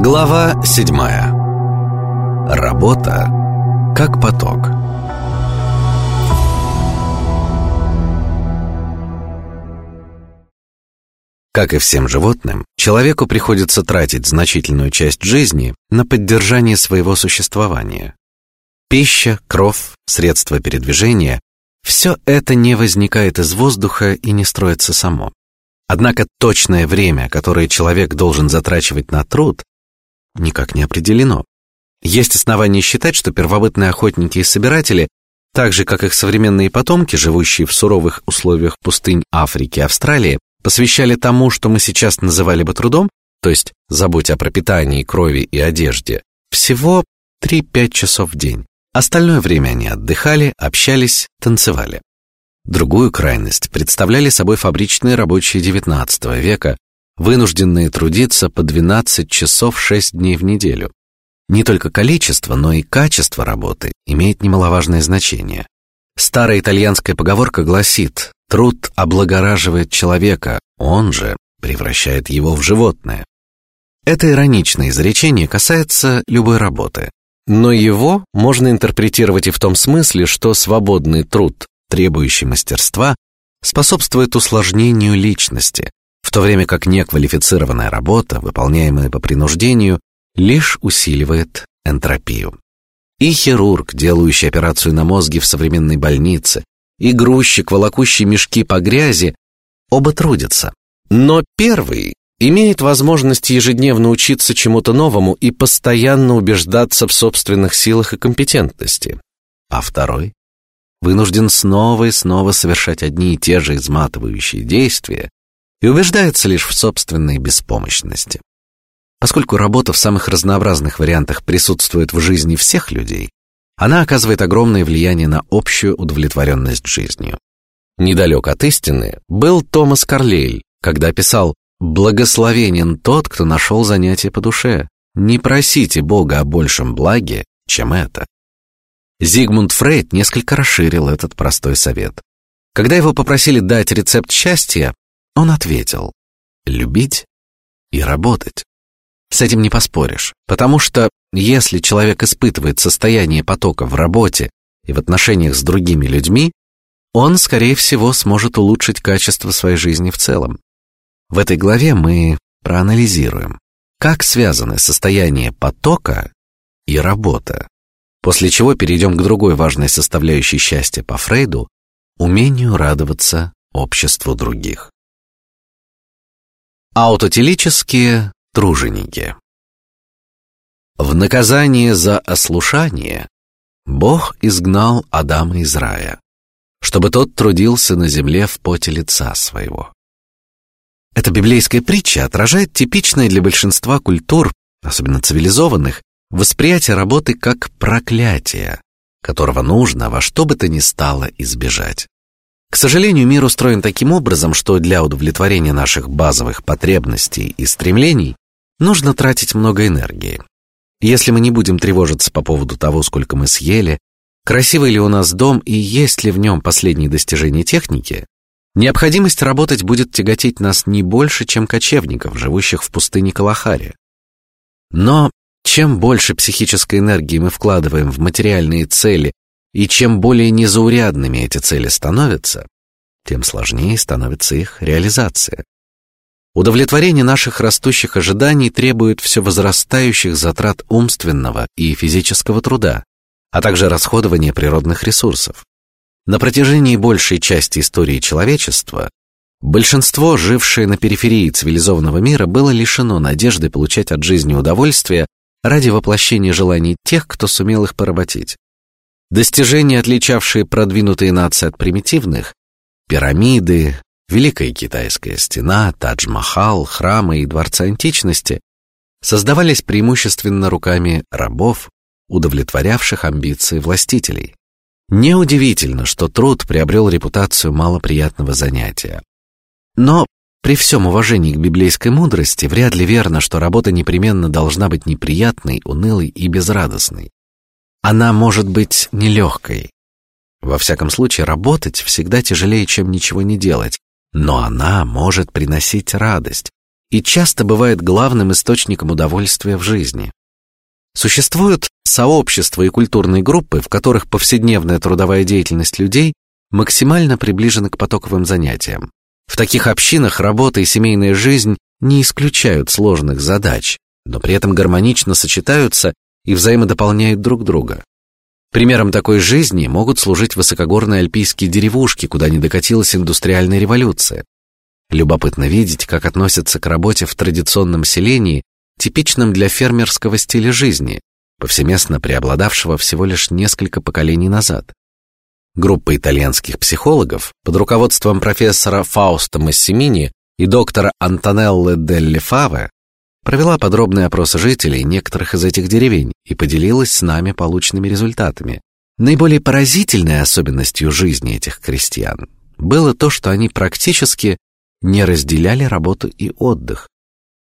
Глава седьмая. Работа как поток. Как и всем животным, человеку приходится тратить значительную часть жизни на поддержание своего существования. Пища, кровь, средства передвижения – все это не возникает из воздуха и не строится само. Однако точное время, которое человек должен затрачивать на труд, никак не определено. Есть основания считать, что первобытные охотники и собиратели, так же как их современные потомки, живущие в суровых условиях пустынь Африки и Австралии, посвящали тому, что мы сейчас называли бы трудом, то есть заботе о пропитании, крови и одежде, всего 3-5 часов в день. Остальное время они отдыхали, общались, танцевали. Другую крайность представляли собой фабричные рабочие XIX века, вынужденные трудиться по 12 часов 6 дней в неделю. Не только количество, но и качество работы имеет немаловажное значение. Старая итальянская поговорка гласит: труд облагораживает человека, он же превращает его в животное. Это ироничное изречение касается любой работы, но его можно интерпретировать и в том смысле, что свободный труд, требующий мастерства, способствует усложнению личности, в то время как неквалифицированная работа, выполняемая по принуждению, лишь усиливает энтропию. И хирург, делающий операцию на мозге в современной больнице, и грузчик, волокущий мешки по грязи, оба трудятся. Но первый имеет возможность ежедневно учиться чему-то новому и постоянно убеждаться в собственных силах и компетентности, а второй вынужден снова и снова совершать одни и те же изматывающие действия, и убеждается лишь в собственной беспомощности. Поскольку работа в самых разнообразных вариантах присутствует в жизни всех людей, она оказывает огромное влияние на общую удовлетворенность жизнью. Недалек от истины был Томас Карлейль, когда писал: "Благословенен тот, кто нашел занятие по душе. Не просите Бога о большем благе, чем это". Зигмунд Фрейд несколько расширил этот простой совет. Когда его попросили дать рецепт счастья, он ответил: любить и работать. С этим не поспоришь, потому что если человек испытывает состояние потока в работе и в отношениях с другими людьми, он, скорее всего, сможет улучшить качество своей жизни в целом. В этой главе мы проанализируем, как связаны состояние потока и работа, после чего перейдем к другой важной составляющей счастья по Фрейду – умению радоваться обществу других. Аутотелические труженики. В наказание за ослушание Бог изгнал Адама из рая, чтобы тот трудился на земле в поте лица своего. Эта библейская притча отражает типичное для большинства культур, особенно цивилизованных, восприятие работы как проклятие, которого нужно во что бы то ни стало избежать. К сожалению, мир устроен таким образом, что для удовлетворения наших базовых потребностей и стремлений нужно тратить много энергии. Если мы не будем тревожиться по поводу того, сколько мы съели, красивый ли у нас дом и есть ли в нем последние достижения техники, необходимость работать будет тяготить нас не больше, чем кочевников, живущих в пустыне Калахари. Но чем больше психической энергии мы вкладываем в материальные цели и чем более незаурядными эти цели становятся, тем сложнее становится их реализация. Удовлетворение наших растущих ожиданий требует все возрастающих затрат умственного и физического труда, а также расходования природных ресурсов. На протяжении большей части истории человечества большинство, жившее на периферии цивилизованного мира, было лишено надежды получать от жизни удовольствие ради воплощения желаний тех, кто сумел их поработить. Достижения, отличавшие продвинутые нации от примитивных, пирамиды, Великая Китайская стена, Тадж-Махал, храмы и дворцы античности создавались преимущественно руками рабов, удовлетворявших амбиции властителей. Неудивительно, что труд приобрел репутацию малоприятного занятия. Но при всем уважении к библейской мудрости вряд ли верно, что работа непременно должна быть неприятной, унылой и безрадостной. Она может быть нелегкой. Во всяком случае, работать всегда тяжелее, чем ничего не делать, но она может приносить радость, и часто бывает главным источником удовольствия в жизни. Существуют сообщества и культурные группы, в которых повседневная трудовая деятельность людей максимально приближена к потоковым занятиям. В таких общинах работа и семейная жизнь не исключают сложных задач, но при этом гармонично сочетаются и взаимодополняют друг друга. Примером такой жизни могут служить высокогорные альпийские деревушки, куда не докатилась индустриальная революция. Любопытно видеть, как относятся к работе в традиционном селении, типичном для фермерского стиля жизни, повсеместно преобладавшего всего лишь несколько поколений назад. Группа итальянских психологов под руководством профессора Фауста Массимини и доктора Антонеллы Делли Фаве провела подробный опрос жителей некоторых из этих деревень и поделилась с нами полученными результатами. Наиболее поразительной особенностью жизни этих крестьян было то, что они практически не разделяли работу и отдых.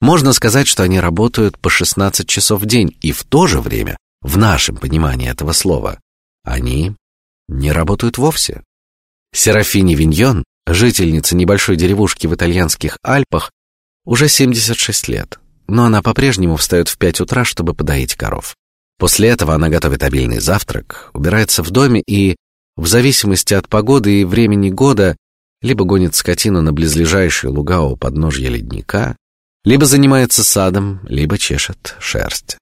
Можно сказать, что они работают по 16 часов в день, и в то же время, в нашем понимании этого слова, они не работают вовсе. Серафине Виньон, жительница небольшой деревушки в итальянских Альпах, уже 76 лет, но она по-прежнему встает в 5 утра, чтобы подоить коров. После этого она готовит обильный завтрак, убирается в доме и, в зависимости от погоды и времени года, либо гонит скотину на близлежащие луга у подножья ледника, либо занимается садом, либо чешет шерсть.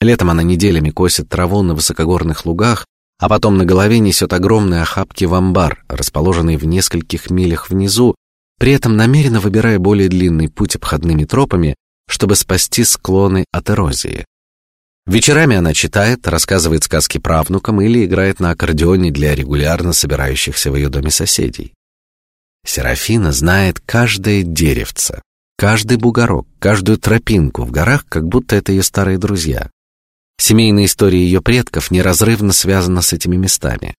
Летом она неделями косит траву на высокогорных лугах, а потом на голове несет огромные охапки в амбар, расположенный в нескольких милях внизу, при этом намеренно выбирая более длинный путь обходными тропами, чтобы спасти склоны от эрозии. Вечерами она читает, рассказывает сказки правнукам или играет на аккордеоне для регулярно собирающихся в ее доме соседей. Серафина знает каждое деревце, каждый бугорок, каждую тропинку в горах, как будто это ее старые друзья. Семейная история ее предков неразрывно связана с этими местами.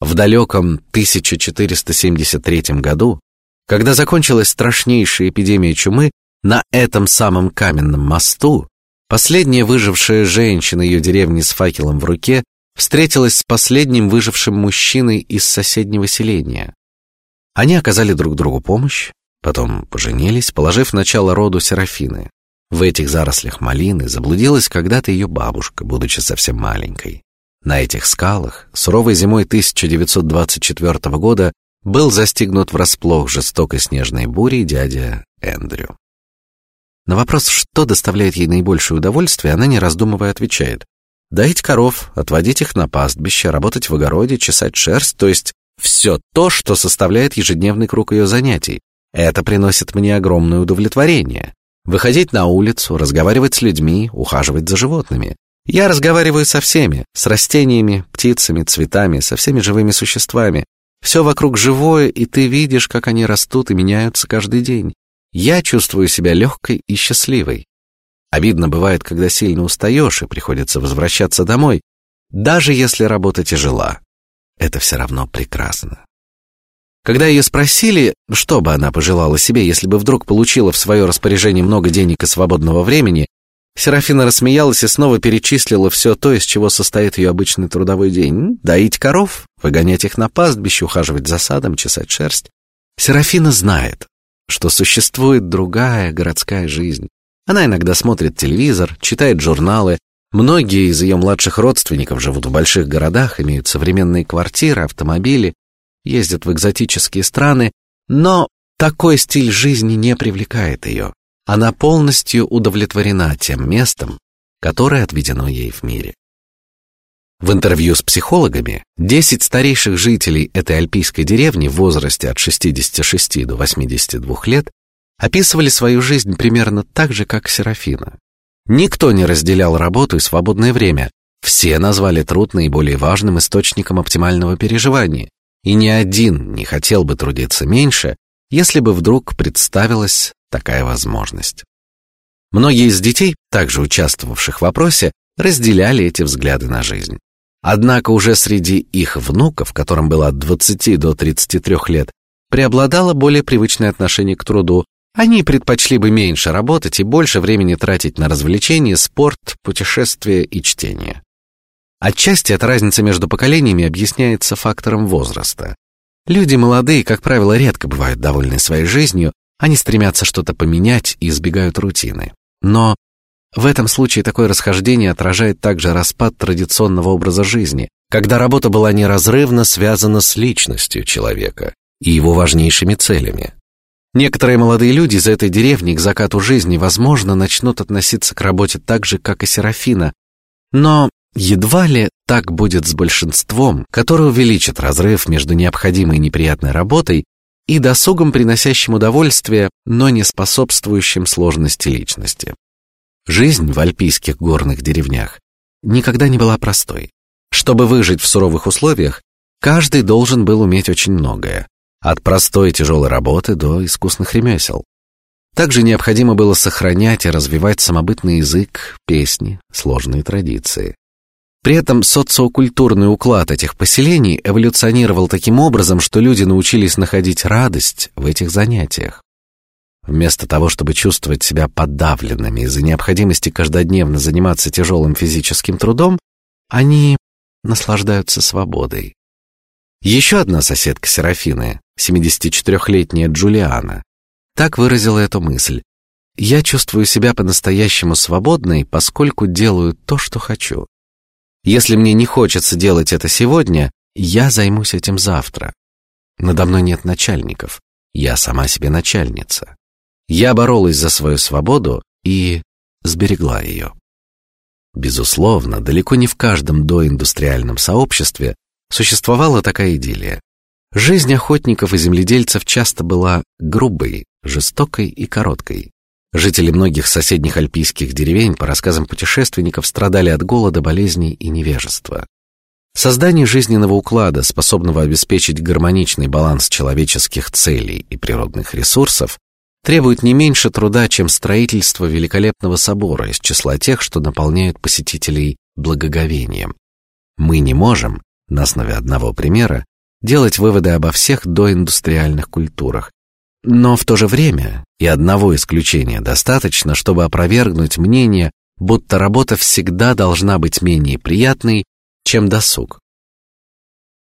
В далеком 1473 году, когда закончилась страшнейшая эпидемия чумы, на этом самом каменном мосту последняя выжившая женщина ее деревни с факелом в руке встретилась с последним выжившим мужчиной из соседнего селения. Они оказали друг другу помощь, потом поженились, положив начало роду Серафины. В этих зарослях малины заблудилась когда-то ее бабушка, будучи совсем маленькой. На этих скалах суровой зимой 1924 года был застигнут врасплох жестокой снежной бурей дядя Эндрю. На вопрос, что доставляет ей наибольшее удовольствие, она не раздумывая отвечает: доить коров, отводить их на пастбище, работать в огороде, чесать шерсть, то есть все то, что составляет ежедневный круг ее занятий. Это приносит мне огромное удовлетворение. Выходить на улицу, разговаривать с людьми, ухаживать за животными. Я разговариваю со всеми, с растениями, птицами, цветами, со всеми живыми существами. Все вокруг живое, и ты видишь, как они растут и меняются каждый день. Я чувствую себя легкой и счастливой. Обидно бывает, когда сильно устаешь и приходится возвращаться домой, даже если работа тяжела это все равно прекрасно. Когда ее спросили, что бы она пожелала себе, если бы вдруг получила в свое распоряжение много денег и свободного времени, Серафина рассмеялась и снова перечислила все то, из чего состоит ее обычный трудовой день: доить коров, выгонять их на пастбище, ухаживать за садом, чесать шерсть. Серафина знает, что существует другая городская жизнь. Она иногда смотрит телевизор, читает журналы, Многие из ее младших родственников живут в больших городах, имеют современные квартиры, автомобили, ездят в экзотические страны, но такой стиль жизни не привлекает ее. Она полностью удовлетворена тем местом, которое отведено ей в мире. В интервью с психологами 10 старейших жителей этой альпийской деревни в возрасте от 66 до 82 лет описывали свою жизнь примерно так же, как Серафина. Никто не разделял работу и свободное время. Все назвали труд наиболее важным источником оптимального переживания, и ни один не хотел бы трудиться меньше, если бы вдруг представилась такая возможность. Многие из детей, также участвовавших в опросе, разделяли эти взгляды на жизнь. Однако уже среди их внуков, которым было от 20 до 33 лет, преобладало более привычное отношение к труду, они предпочли бы меньше работать и больше времени тратить на развлечения, спорт, путешествия и чтение. Отчасти эта разница между поколениями объясняется фактором возраста. Люди молодые, как правило, редко бывают довольны своей жизнью, Они стремятся что-то поменять и избегают рутины. Но в этом случае такое расхождение отражает также распад традиционного образа жизни, когда работа была неразрывно связана с личностью человека и его важнейшими целями. Некоторые молодые люди из этой деревни к закату жизни, возможно, начнут относиться к работе так же, как и Серафина, но едва ли так будет с большинством, которое увеличит разрыв между необходимой и неприятной работой и досугом, приносящим удовольствие, но не способствующим сложности личности. Жизнь в альпийских горных деревнях никогда не была простой. Чтобы выжить в суровых условиях, каждый должен был уметь очень многое, от простой тяжелой работы до искусных ремесел. Также необходимо было сохранять и развивать самобытный язык, песни, сложные традиции. При этом социокультурный уклад этих поселений эволюционировал таким образом, что люди научились находить радость в этих занятиях. Вместо того, чтобы чувствовать себя подавленными из-за необходимости каждодневно заниматься тяжелым физическим трудом, они наслаждаются свободой. Еще одна соседка Серафины, 74-летняя Джулиана, так выразила эту мысль: "Я чувствую себя по-настоящему свободной, поскольку делаю то, что хочу. Если мне не хочется делать это сегодня, я займусь этим завтра. Надо мной нет начальников, я сама себе начальница. Я боролась за свою свободу и сберегла ее. Безусловно, далеко не в каждом доиндустриальном сообществе существовала такая идиллия. Жизнь охотников и земледельцев часто была грубой, жестокой и короткой. Жители многих соседних альпийских деревень, по рассказам путешественников, страдали от голода, болезней и невежества. Создание жизненного уклада, способного обеспечить гармоничный баланс человеческих целей и природных ресурсов, требует не меньше труда, чем строительство великолепного собора из числа тех, что наполняют посетителей благоговением. Мы не можем, на основе одного примера, делать выводы обо всех доиндустриальных культурах, но в то же время и одного исключения достаточно, чтобы опровергнуть мнение, будто работа всегда должна быть менее приятной, чем досуг.